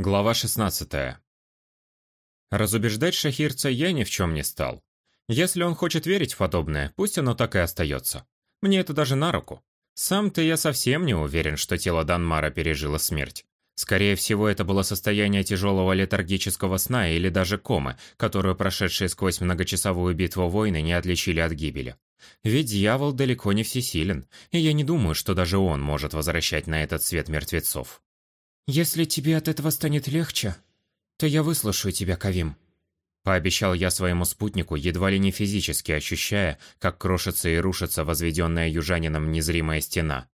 Глава 16. Разубеждать шахирца я ни в чем не стал. Если он хочет верить в подобное, пусть оно так и остается. Мне это даже на руку. Сам-то я совсем не уверен, что тело Данмара пережило смерть. Скорее всего, это было состояние тяжелого летаргического сна или даже комы, которую прошедшие сквозь многочасовую битву войны не отличили от гибели. Ведь дьявол далеко не всесилен, и я не думаю, что даже он может возвращать на этот свет мертвецов. «Если тебе от этого станет легче, то я выслушаю тебя, Кавим». Пообещал я своему спутнику, едва ли не физически ощущая, как крошится и рушится возведенная южанином незримая стена.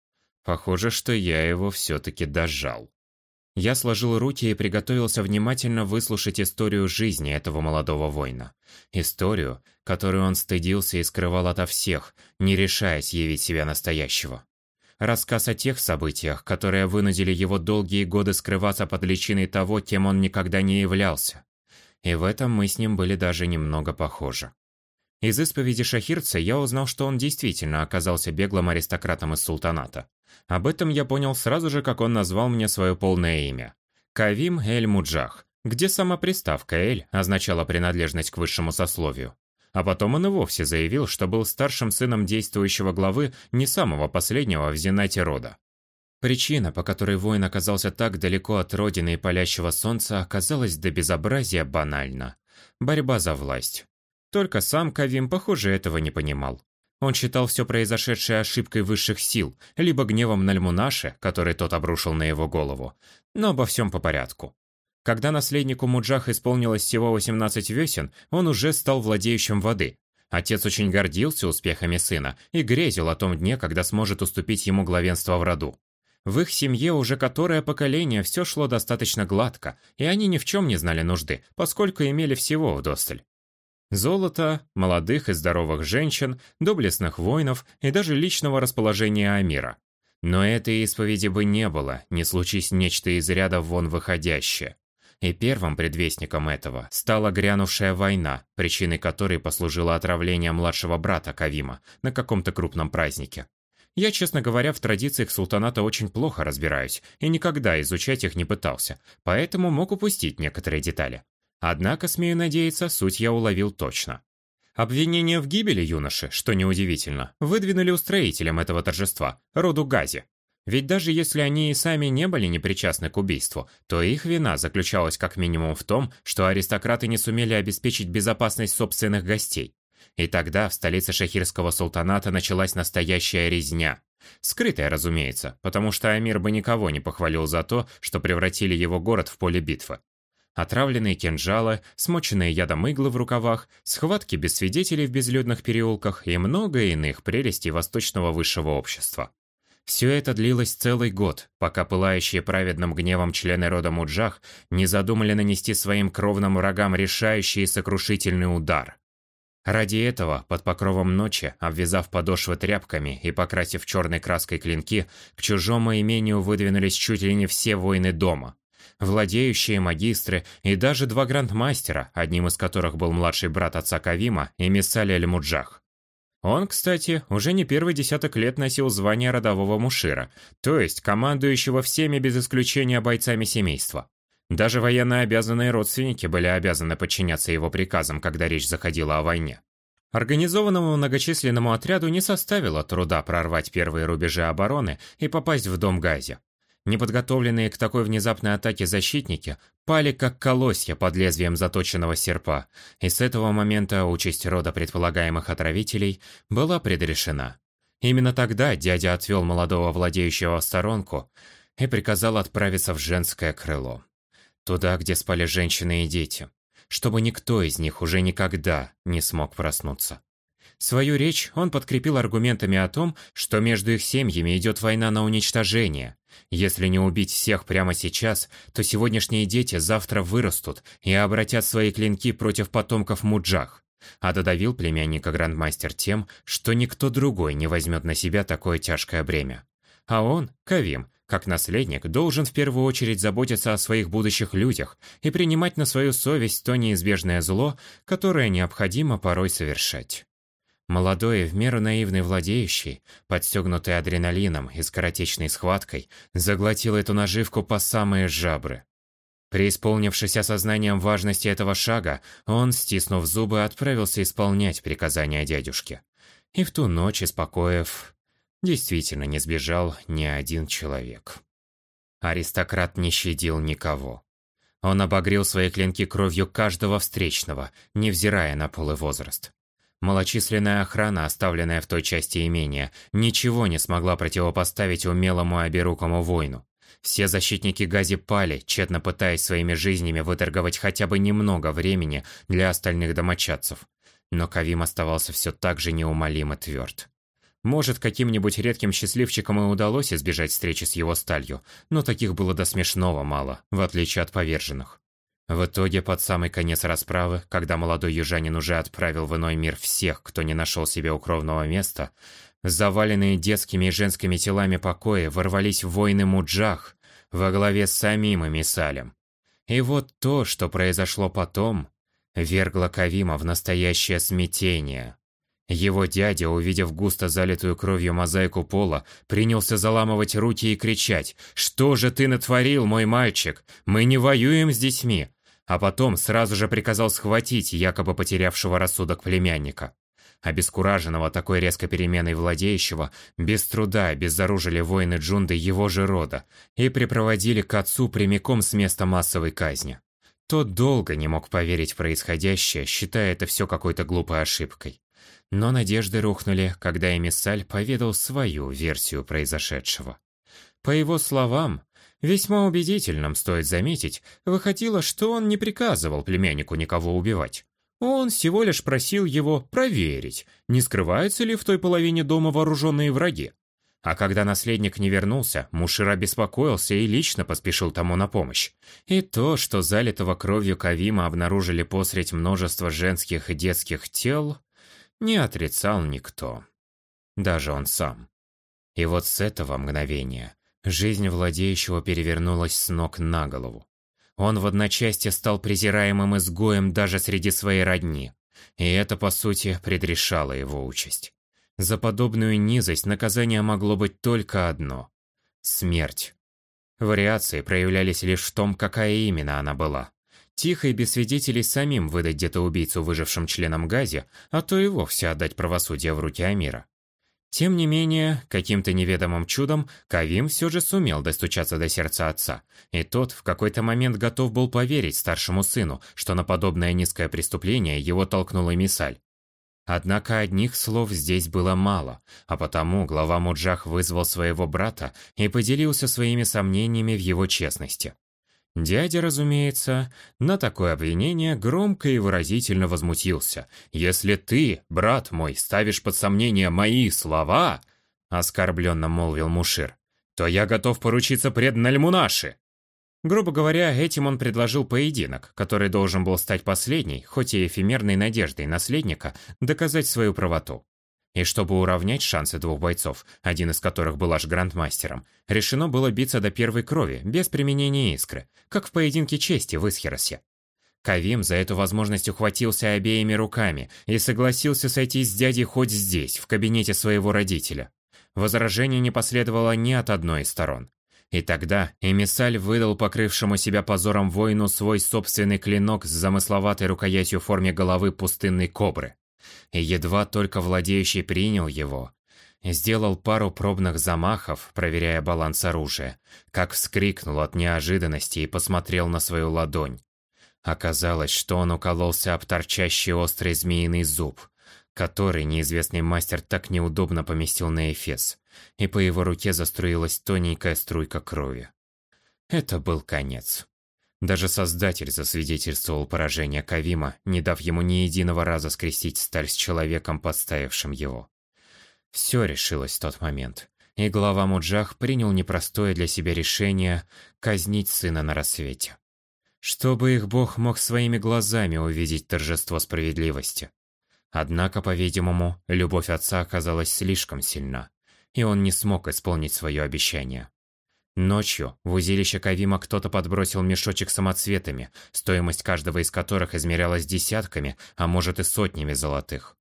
Похоже, что я его все-таки дожал. Я сложил руки и приготовился внимательно выслушать историю жизни этого молодого воина. Историю, которую он стыдился и скрывал ото всех, не решаясь явить себя настоящего. Рассказ о тех событиях, которые вынудили его долгие годы скрываться под личиной того, кем он никогда не являлся. И в этом мы с ним были даже немного похожи. Из исповеди шахирца я узнал, что он действительно оказался беглым аристократом из султаната. Об этом я понял сразу же, как он назвал мне свое полное имя. Кавим Эль-Муджах, где сама приставка «эль» означала принадлежность к высшему сословию. А потом он и вовсе заявил, что был старшим сыном действующего главы не самого последнего в Зенате рода. Причина, по которой воин оказался так далеко от родины и палящего солнца, оказалась до безобразия банальна. Борьба за власть. Только сам Кавим, похоже, этого не понимал. Он считал все произошедшее ошибкой высших сил, либо гневом Нальмунаши, который тот обрушил на его голову. Но обо всем по порядку. Когда наследнику Муджах исполнилось всего 18 весен, он уже стал владеющим воды. Отец очень гордился успехами сына и грезил о том дне, когда сможет уступить ему главенство в роду. В их семье уже которое поколение все шло достаточно гладко, и они ни в чем не знали нужды, поскольку имели всего вдосталь. Золото, молодых и здоровых женщин, доблестных воинов и даже личного расположения Амира. Но этой исповеди бы не было, не случись нечто из ряда вон выходящее. И первым предвестником этого стала грянувшая война, причиной которой послужило отравление младшего брата Кавима на каком-то крупном празднике. Я, честно говоря, в традициях султаната очень плохо разбираюсь и никогда изучать их не пытался, поэтому мог упустить некоторые детали. Однако, смею надеяться, суть я уловил точно. Обвинение в гибели юноши, что неудивительно, выдвинули устроителям этого торжества, роду Гази, ведь даже если они и сами не были непричастны к убийству, то их вина заключалась как минимум в том, что аристократы не сумели обеспечить безопасность собственных гостей. И тогда в столице шахирского султаната началась настоящая резня. Скрытая, разумеется, потому что Амир бы никого не похвалил за то, что превратили его город в поле битвы. Отравленные кинжалы, смоченные ядом иглы в рукавах, схватки без свидетелей в безлюдных переулках и много иных прелестей восточного высшего общества. Все это длилось целый год, пока пылающие праведным гневом члены рода Муджах не задумали нанести своим кровным врагам решающий и сокрушительный удар. Ради этого, под покровом ночи, обвязав подошвы тряпками и покрасив черной краской клинки, к чужому имению выдвинулись чуть ли не все воины дома. Владеющие магистры и даже два грандмастера, одним из которых был младший брат отца Кавима, эмиссали Аль-Муджах. Он, кстати, уже не первый десяток лет носил звание родового мушира, то есть командующего всеми без исключения бойцами семейства. Даже военно обязанные родственники были обязаны подчиняться его приказам, когда речь заходила о войне. Организованному многочисленному отряду не составило труда прорвать первые рубежи обороны и попасть в дом Гази. Неподготовленные к такой внезапной атаке защитники пали как колосья под лезвием заточенного серпа, и с этого момента участь рода предполагаемых отравителей была предрешена. Именно тогда дядя отвел молодого владеющего в сторонку и приказал отправиться в женское крыло. Туда, где спали женщины и дети, чтобы никто из них уже никогда не смог проснуться. Свою речь он подкрепил аргументами о том, что между их семьями идет война на уничтожение. Если не убить всех прямо сейчас, то сегодняшние дети завтра вырастут и обратят свои клинки против потомков Муджах. А додавил племянника Грандмастер тем, что никто другой не возьмет на себя такое тяжкое бремя. А он, Кавим, как наследник, должен в первую очередь заботиться о своих будущих людях и принимать на свою совесть то неизбежное зло, которое необходимо порой совершать. Молодой, в меру наивный владеющий, подстегнутый адреналином и скоротечной схваткой, заглотил эту наживку по самые жабры. Преисполнившись осознанием важности этого шага, он, стиснув зубы, отправился исполнять приказания дядюшки. И в ту ночь, испокоив, действительно не сбежал ни один человек. Аристократ не щадил никого. Он обогрел свои клинки кровью каждого встречного, невзирая на пол и возраст. Малочисленная охрана, оставленная в той части имения, ничего не смогла противопоставить умелому оберукому воину. Все защитники Гази пали, тщетно пытаясь своими жизнями выторговать хотя бы немного времени для остальных домочадцев. Но Кавим оставался все так же неумолимо тверд. Может, каким-нибудь редким счастливчикам и удалось избежать встречи с его сталью, но таких было до смешного мало, в отличие от поверженных. В итоге, под самый конец расправы, когда молодой южанин уже отправил в иной мир всех, кто не нашел себе укромного места, заваленные детскими и женскими телами покои ворвались воины Муджах во главе с самим Эмисалем. И вот то, что произошло потом, вергло Кавима в настоящее смятение. Его дядя, увидев густо залитую кровью мозаику пола, принялся заламывать руки и кричать «Что же ты натворил, мой мальчик? Мы не воюем с детьми!» А потом сразу же приказал схватить якобы потерявшего рассудок племянника. Обескураженного такой резкой переменой владеющего, без труда обезоружили воины Джунды его же рода и припроводили к отцу прямиком с места массовой казни. Тот долго не мог поверить в происходящее, считая это все какой-то глупой ошибкой. Но надежды рухнули, когда эмиссаль поведал свою версию произошедшего. По его словам, весьма убедительным, стоит заметить, выходило, что он не приказывал племяннику никого убивать. Он всего лишь просил его проверить, не скрываются ли в той половине дома вооруженные враги. А когда наследник не вернулся, Мушира беспокоился и лично поспешил тому на помощь. И то, что залитого кровью Кавима обнаружили посредь множества женских и детских тел, не отрицал никто. Даже он сам. И вот с этого мгновения жизнь владеющего перевернулась с ног на голову. Он в одночасье стал презираемым изгоем даже среди своей родни. И это, по сути, предрешало его участь. За подобную низость наказание могло быть только одно – смерть. Вариации проявлялись лишь в том, какая именно она была. Тихо и без свидетелей самим выдать где-то убийцу выжившим членам Гази, а то и вовсе отдать правосудие в руки Амира. Тем не менее, каким-то неведомым чудом Кавим все же сумел достучаться до сердца отца, и тот в какой-то момент готов был поверить старшему сыну, что на подобное низкое преступление его толкнула Мисаль. Однако одних слов здесь было мало, а потому глава Муджах вызвал своего брата и поделился своими сомнениями в его честности. Дядя, разумеется, на такое обвинение громко и выразительно возмутился. «Если ты, брат мой, ставишь под сомнение мои слова», — оскорбленно молвил Мушир, «то я готов поручиться пред Нальмунаши». Грубо говоря, этим он предложил поединок, который должен был стать последней, хоть и эфемерной надеждой наследника, доказать свою правоту. И чтобы уравнять шансы двух бойцов, один из которых был аж грандмастером, решено было биться до первой крови, без применения искры, как в поединке чести в Исхеросе. Кавим за эту возможность ухватился обеими руками и согласился сойтись с дядей хоть здесь, в кабинете своего родителя. Возражение не последовало ни от одной из сторон. И тогда Эмиссаль выдал покрывшему себя позором воину свой собственный клинок с замысловатой рукоятью в форме головы пустынной кобры и едва только владеющий принял его, сделал пару пробных замахов, проверяя баланс оружия, как вскрикнул от неожиданности и посмотрел на свою ладонь. Оказалось, что он укололся об торчащий острый змеиный зуб, который неизвестный мастер так неудобно поместил на эфес, и по его руке заструилась тоненькая струйка крови. Это был конец. Даже Создатель засвидетельствовал поражение Кавима, не дав ему ни единого раза скрестить сталь с человеком, подставившим его. Все решилось в тот момент, и глава Муджах принял непростое для себя решение казнить сына на рассвете. Чтобы их бог мог своими глазами увидеть торжество справедливости. Однако, по-видимому, любовь отца оказалась слишком сильна, и он не смог исполнить свое обещание. Ночью в узилище Кавима кто-то подбросил мешочек самоцветами, стоимость каждого из которых измерялась десятками, а может и сотнями золотых.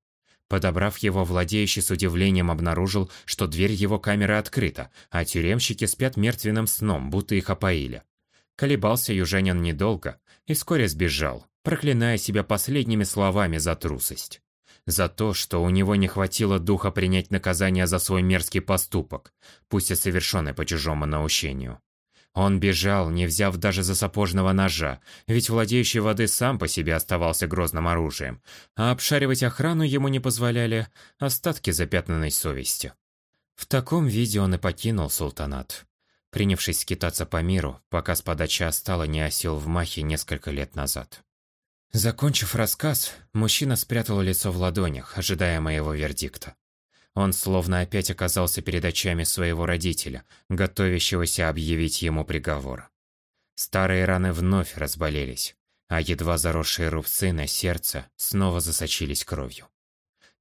Подобрав его, владеющий с удивлением обнаружил, что дверь его камеры открыта, а тюремщики спят мертвенным сном, будто их опоили. Колебался южанин недолго и вскоре сбежал, проклиная себя последними словами за трусость. За то, что у него не хватило духа принять наказание за свой мерзкий поступок, пусть и совершенный по чужому наущению. Он бежал, не взяв даже за сапожного ножа, ведь владеющий воды сам по себе оставался грозным оружием, а обшаривать охрану ему не позволяли остатки запятнанной совести. В таком виде он и покинул султанат, принявшись скитаться по миру, пока с подачи остала не осел в Махе несколько лет назад. Закончив рассказ, мужчина спрятал лицо в ладонях, ожидая моего вердикта. Он словно опять оказался перед очами своего родителя, готовящегося объявить ему приговор. Старые раны вновь разболелись, а едва заросшие рубцы на сердце снова засочились кровью.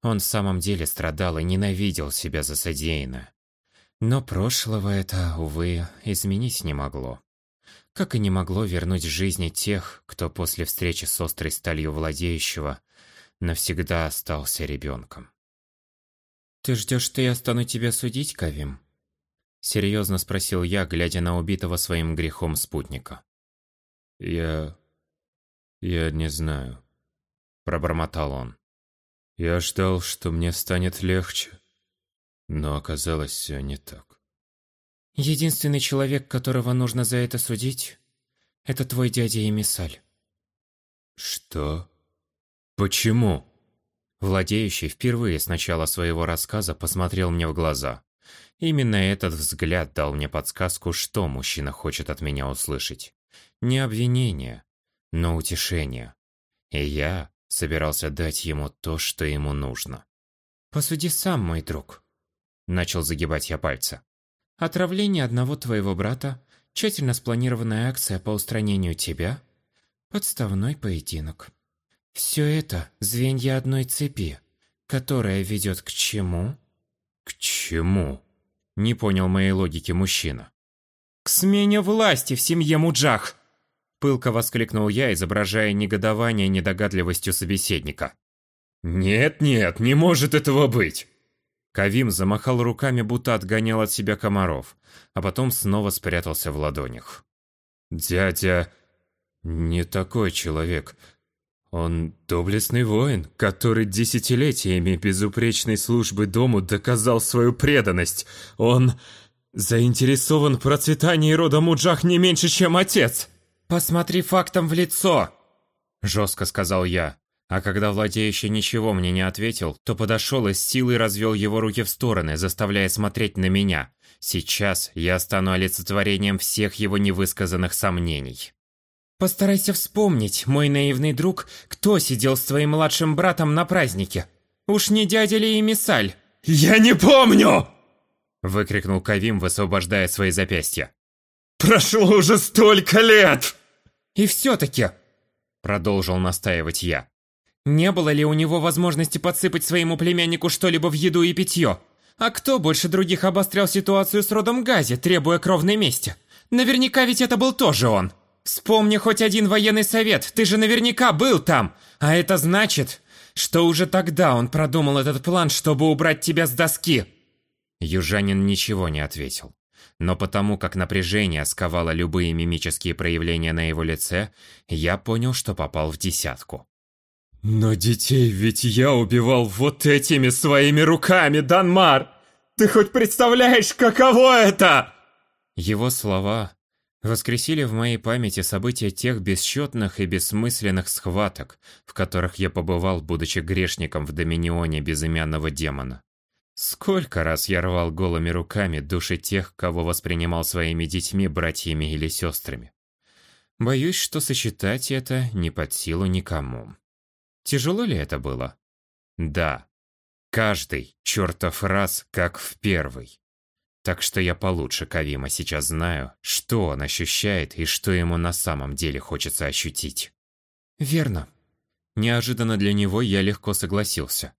Он в самом деле страдал и ненавидел себя за содеянное. Но прошлого это, увы, изменить не могло. Как и не могло вернуть жизни тех, кто после встречи с острой сталью владеющего навсегда остался ребенком. «Ты ждешь, что я стану тебя судить, Кавим?» Серьезно спросил я, глядя на убитого своим грехом спутника. «Я... я не знаю», — пробормотал он. «Я ждал, что мне станет легче, но оказалось все не так». «Единственный человек, которого нужно за это судить, это твой дядя Емисаль». «Что? Почему?» Владеющий впервые с начала своего рассказа посмотрел мне в глаза. Именно этот взгляд дал мне подсказку, что мужчина хочет от меня услышать. Не обвинение, но утешение. И я собирался дать ему то, что ему нужно. «Посуди сам, мой друг», — начал загибать я пальцы. «Отравление одного твоего брата, тщательно спланированная акция по устранению тебя, подставной поединок». Все это звенья одной цепи, которая ведет к чему? К чему? Не понял моей логики мужчина. К смене власти в семье Муджах! Пылко воскликнул я, изображая негодование недогадливостью собеседника. «Нет-нет, не может этого быть!» Кавим замахал руками, будто отгонял от себя комаров, а потом снова спрятался в ладонях. «Дядя не такой человек. Он доблестный воин, который десятилетиями безупречной службы дому доказал свою преданность. Он заинтересован в процветании рода Муджах не меньше, чем отец. «Посмотри фактом в лицо!» Жестко сказал я. А когда владеющий ничего мне не ответил, то подошел и с силой развел его руки в стороны, заставляя смотреть на меня. Сейчас я стану олицетворением всех его невысказанных сомнений. Постарайся вспомнить, мой наивный друг, кто сидел с твоим младшим братом на празднике. Уж не дядя ли Эмисаль? «Я не помню!» Выкрикнул Кавим, высвобождая свои запястья. «Прошло уже столько лет!» «И все-таки...» Продолжил настаивать я. «Не было ли у него возможности подсыпать своему племяннику что-либо в еду и питье? А кто больше других обострял ситуацию с родом Гази, требуя кровной мести? Наверняка ведь это был тоже он!» Вспомни хоть один военный совет, ты же наверняка был там. А это значит, что уже тогда он продумал этот план, чтобы убрать тебя с доски. Южанин ничего не ответил. Но потому как напряжение сковало любые мимические проявления на его лице, я понял, что попал в десятку. «Но детей ведь я убивал вот этими своими руками, Данмар! Ты хоть представляешь, каково это?» Его слова воскресили в моей памяти события тех бесчетных и бессмысленных схваток, в которых я побывал, будучи грешником в доминионе безымянного демона. Сколько раз я рвал голыми руками души тех, кого воспринимал своими детьми, братьями или сестрами. Боюсь, что сочетать это не под силу никому. Тяжело ли это было? Да. Каждый чертов раз, как в первый. Так что я получше Кавима сейчас знаю, что он ощущает и что ему на самом деле хочется ощутить. Верно. Неожиданно для него я легко согласился.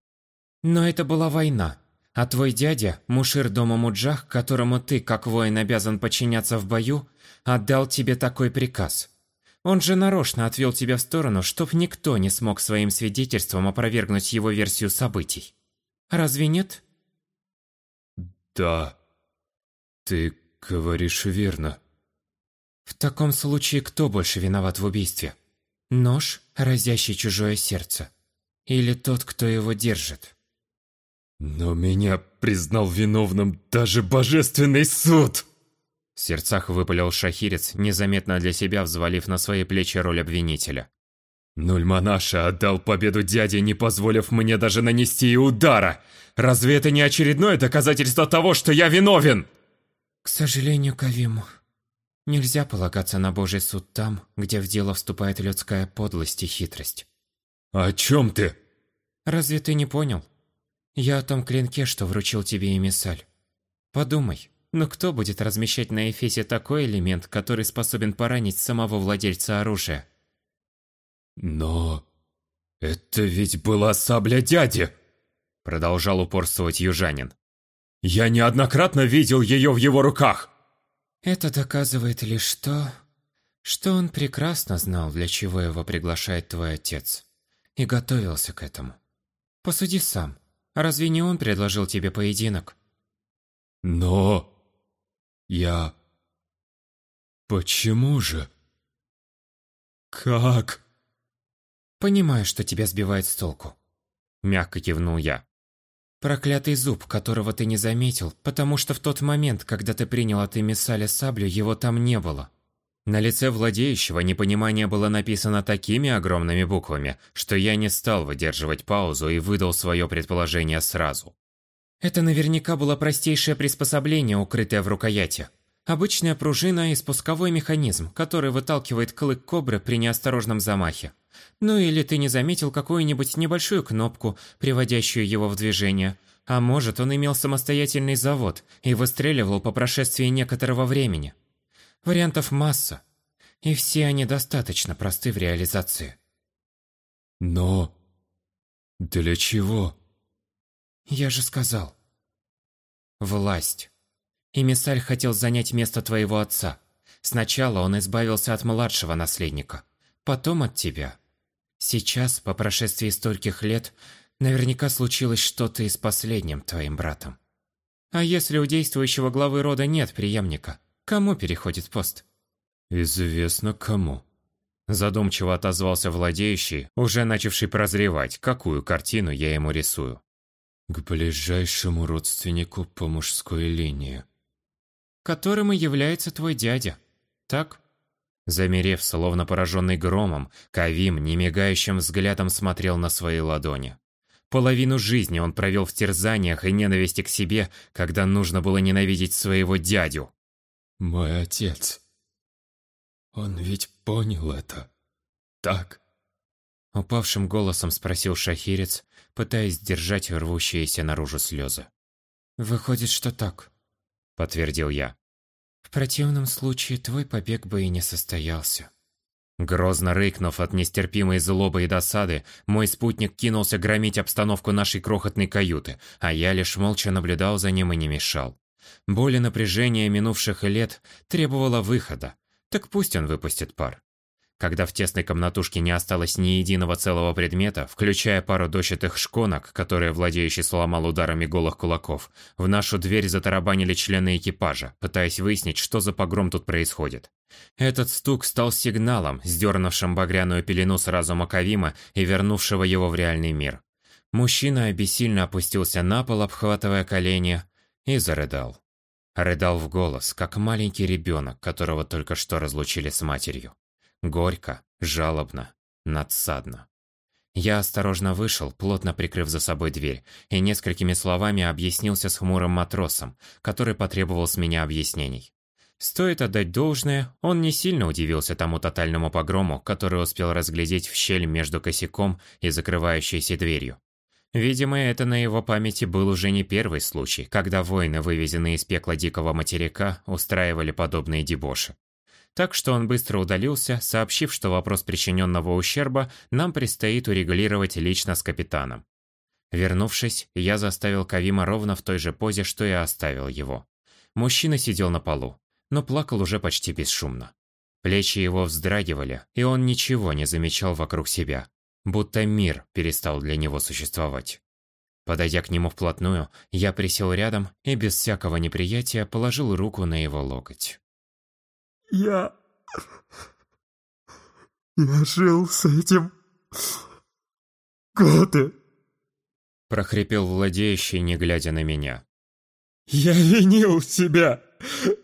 Но это была война. А твой дядя, мушир дома Муджах, которому ты, как воин, обязан подчиняться в бою, отдал тебе такой приказ. Он же нарочно отвел тебя в сторону, чтоб никто не смог своим свидетельством опровергнуть его версию событий. Разве нет? Да, «Ты говоришь верно». В таком случае кто больше виноват в убийстве? Нож, разящий чужое сердце? Или тот, кто его держит? Но меня признал виновным даже божественный суд! В сердцах выпалил шахирец, незаметно для себя взвалив на свои плечи роль обвинителя. Нульманаша отдал победу дяде, не позволив мне даже нанести и удара. Разве это не очередное доказательство того, что я виновен? К сожалению, Кавиму, нельзя полагаться на Божий суд там, где в дело вступает людская подлость и хитрость. О чем ты? Разве ты не понял? Я о том клинке, что вручил тебе эмиссаль. Подумай, но кто будет размещать на Эфесе такой элемент, который способен поранить самого владельца оружия? Но... это ведь была сабля дяди! Продолжал упорствовать южанин. Я неоднократно видел ее в его руках! Это доказывает лишь то, что он прекрасно знал, для чего его приглашает твой отец, и готовился к этому. Посуди сам. Разве не он предложил тебе поединок? Но... Я... Почему же? Как? Понимаю, что тебя сбивает с толку. Мягко кивнул я. Проклятый зуб, которого ты не заметил, потому что в тот момент, когда ты принял от эмиссаля саблю, его там не было. На лице владеющего непонимание было написано такими огромными буквами, что я не стал выдерживать паузу и выдал свое предположение сразу. Это наверняка было простейшее приспособление, укрытое в рукояти. Обычная пружина и спусковой механизм, который выталкивает клык кобры при неосторожном замахе. Ну или ты не заметил какую-нибудь небольшую кнопку, приводящую его в движение. А может, он имел самостоятельный завод и выстреливал по прошествии некоторого времени. Вариантов масса, и все они достаточно просты в реализации. Но... для чего? Я же сказал. Власть. Эмиссаль хотел занять место твоего отца. Сначала он избавился от младшего наследника, потом от тебя. Сейчас, по прошествии стольких лет, наверняка случилось что-то и с последним твоим братом. А если у действующего главы рода нет преемника, Кому переходит пост? Известно кому. Задумчиво отозвался владеющий, уже начавший прозревать, какую картину я ему рисую. К ближайшему родственнику по мужской линии. Которым и является твой дядя. Так? Замерев, словно пораженный громом, Кавим немигающим взглядом смотрел на свои ладони. Половину жизни он провел в терзаниях и ненависти к себе, когда нужно было ненавидеть своего дядю. Мой отец. Он ведь понял это. Так? Упавшим голосом спросил шахирец, пытаясь сдержать рвущиеся наружу слезы. Выходит, что так, подтвердил я. В противном случае твой побег бы и не состоялся. Грозно рыкнув от нестерпимой злобы и досады, мой спутник кинулся громить обстановку нашей крохотной каюты, а я лишь молча наблюдал за ним и не мешал. Боль и напряжение минувших лет требовало выхода, так пусть он выпустит пар. Когда в тесной комнатушке не осталось ни единого целого предмета, включая пару дощатых шконок, которые владеющий сломал ударами голых кулаков, в нашу дверь затарабанили члены экипажа, пытаясь выяснить, что за погром тут происходит. Этот стук стал сигналом, сдернувшим багряную пелену с разума Кавима и вернувшего его в реальный мир. Мужчина обессильно опустился на пол, обхватывая колени, и зарыдал. Рыдал в голос, как маленький ребенок, которого только что разлучили с матерью. Горько, жалобно, надсадно. Я осторожно вышел, плотно прикрыв за собой дверь, и несколькими словами объяснился с хмурым матросом, который потребовал с меня объяснений. Стоит отдать должное, он не сильно удивился тому тотальному погрому, который успел разглядеть в щель между косяком и закрывающейся дверью. Видимо, это на его памяти был уже не первый случай, когда воины, вывезенные из пекла дикого материка, устраивали подобные дебоши. Так что он быстро удалился, сообщив, что вопрос причиненного ущерба нам предстоит урегулировать лично с капитаном. Вернувшись, я заставил Кавима ровно в той же позе, что и оставил его. Мужчина сидел на полу, но плакал уже почти бесшумно. Плечи его вздрагивали, и он ничего не замечал вокруг себя, будто мир перестал для него существовать. Подойдя к нему вплотную, я присел рядом и без всякого неприятия положил руку на его локоть. «Я Я жил с этим годы. Прохрипел владеющий, не глядя на меня. Я винил себя.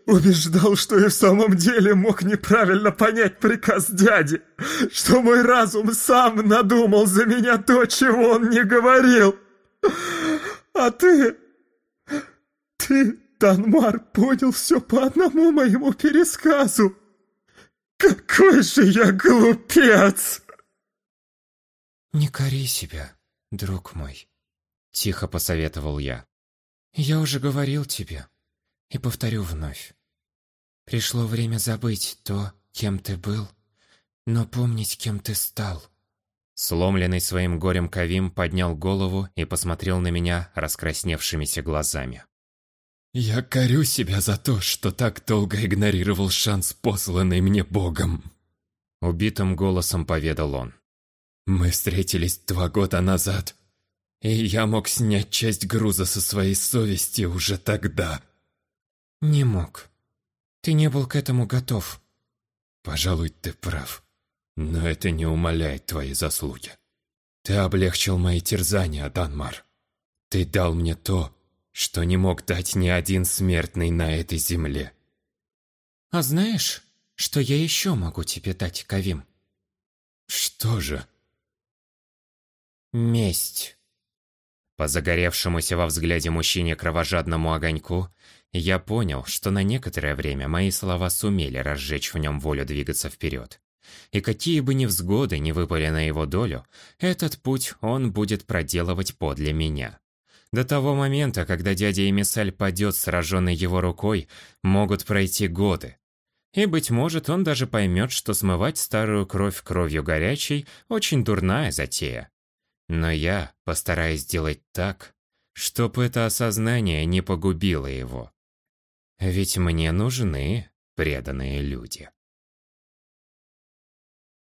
Убеждал, что и в самом деле мог неправильно понять приказ дяди. Что мой разум сам надумал за меня то, чего он не говорил. А ты... Ты, Танмар, понял все по одному моему пересказу. Какой же я глупец! Не кори себя, друг мой. Тихо посоветовал я. Я уже говорил тебе, и повторю вновь. Пришло время забыть то, кем ты был, но помнить, кем ты стал. Сломленный своим горем Кавим поднял голову и посмотрел на меня раскрасневшимися глазами. «Я корю себя за то, что так долго игнорировал шанс, посланный мне Богом», — убитым голосом поведал он. «Мы встретились два года назад, и я мог снять часть груза со своей совести уже тогда». «Не мог. Ты не был к этому готов». «Пожалуй, ты прав. Но это не умаляет твои заслуги. Ты облегчил мои терзания, Данмар. Ты дал мне то, что не мог дать ни один смертный на этой земле». «А знаешь, что я еще могу тебе дать, Кавим?» «Что же?» «Месть». По загоревшемуся во взгляде мужчине кровожадному огоньку, я понял, что на некоторое время мои слова сумели разжечь в нем волю двигаться вперед. И какие бы невзгоды ни выпали на его долю, этот путь он будет проделывать подле меня. До того момента, когда дядя Эмисаль падет, сраженный его рукой, могут пройти годы. И, быть может, он даже поймет, что смывать старую кровь кровью горячей – очень дурная затея. Но я постараюсь сделать так, чтобы это осознание не погубило его. Ведь мне нужны преданные люди.